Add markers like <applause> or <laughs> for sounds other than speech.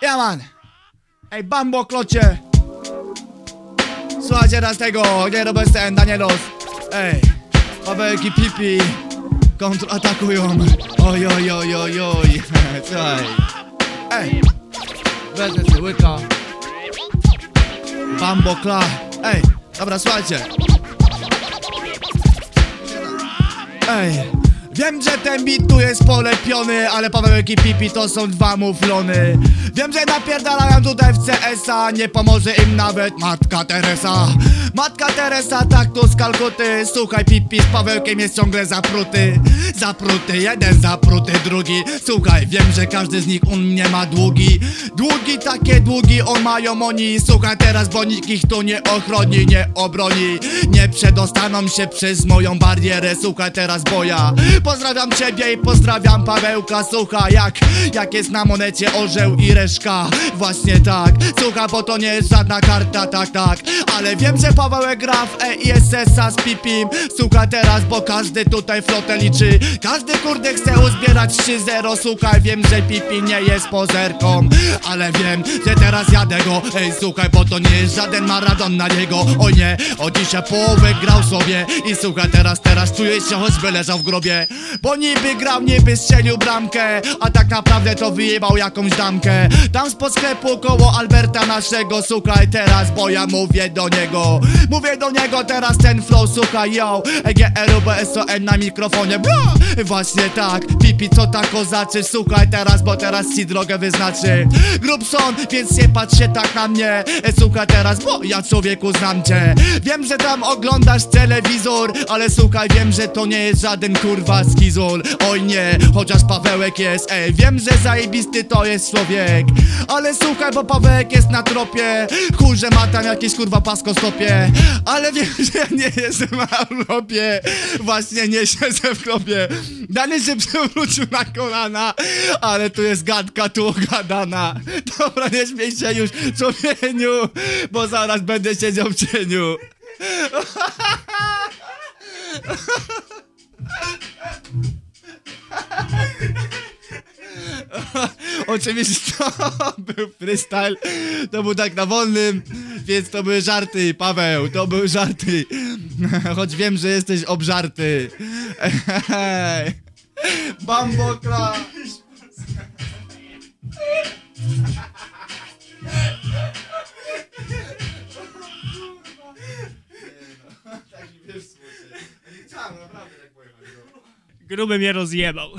Ja man! Ej, bambo klocie! Słuchajcie raz tego, nie robię scen, Danielos Ej, Pawełki Pipi kontratakują. Oj, oj, oj, oj, oj. <laughs> Słuchaj. Ej, wezmę sobie łyka. Bambo kla. Ej, dobra, słuchajcie. Ej Wiem, że ten bit jest polepiony Ale Pawełek i Pipi to są dwa muflony. Wiem, że napierdalają tutaj w CS-a Nie pomoże im nawet Matka Teresa. Matka Teresa tak tu z Kalkuty. Słuchaj Pipi z Pawełkiem jest ciągle zapruty. Zapruty, jeden zapruty, drugi. Słuchaj, wiem, że każdy z nich u mnie ma długi. Długi, takie długi, on mają oni. Słuchaj teraz, bo nikt ich tu nie ochroni, nie obroni. Nie przedostaną się przez moją barierę. Słuchaj teraz, bo ja Pozdrawiam ciebie i pozdrawiam Pawełka Słuchaj, jak, jak jest na monecie orzeł i reszka. Właśnie tak, słuchaj, bo to nie jest żadna karta, tak, tak. Ale wiem, że Pawełek gra w EISS-a z Pipim. Słuchaj teraz, bo każdy tutaj flotę liczy. Każdy kurde chce uzbierać 3-0 Słuchaj, wiem, że Pipi nie jest pozerką Ale wiem, że teraz jadę go. Ej, słuchaj, bo to nie jest żaden Maradon na niego. O nie, o dzisiaj połowę grał sobie. I słuchaj, teraz, teraz czuję się, choćby leżał w grobie. Bo niby grał, niby strzelił bramkę A tak naprawdę to wyjebał jakąś damkę. Tam spod sklepu koło Alberta naszego Słuchaj teraz, bo ja mówię do niego. Mówię do niego teraz ten flow, słuchaj yo. EGR, BSON na mikrofonie Bra! Właśnie tak, Pipi co tak kozaczy Słuchaj teraz, bo teraz ci drogę wyznaczy. Grubson, więc nie patrz się tak na mnie. E, Słuchaj teraz, bo ja człowieku znam cię. Wiem, że tam oglądasz telewizor Ale słuchaj, wiem, że to nie jest żaden kurwa skizol. Oj nie, chociaż Pawełek jest Ej, wiem, że zajebisty to jest człowiek. Ale słuchaj, bo Pawełek jest na tropie. Chuj, że ma tam jakieś kurwa pasko stopie Ale wiem, <laughs> że ja nie jestem na Europie. Właśnie nie siedzę w klopie Dany się przewrócił na kolana Ale tu jest gadka tu gadana Dobra, nie śmiej się już człowieniu Bo zaraz będę siedział w cieniu <laughs> Oczywiście to był freestyle. To był tak na wolnym Więc to były żarty, Paweł To były żarty. Choć wiem, że jesteś obżarty. Bambokla Gruby mnie rozjebał.